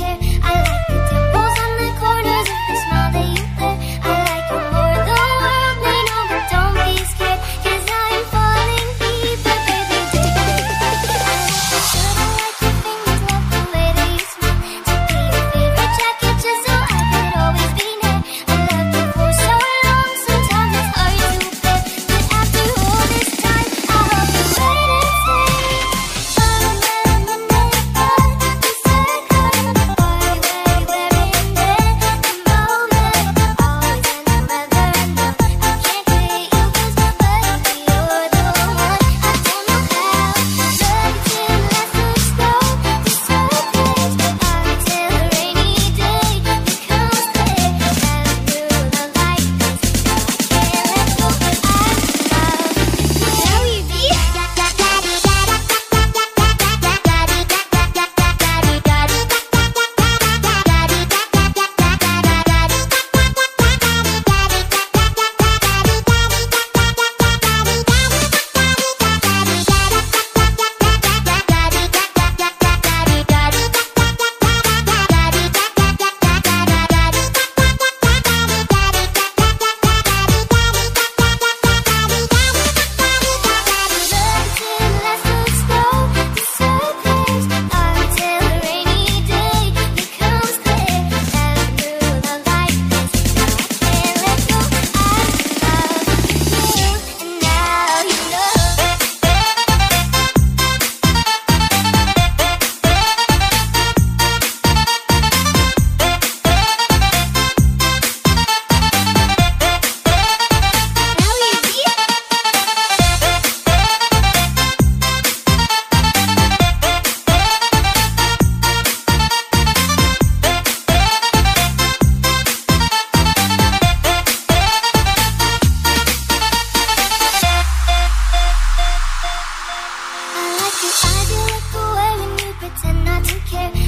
I like care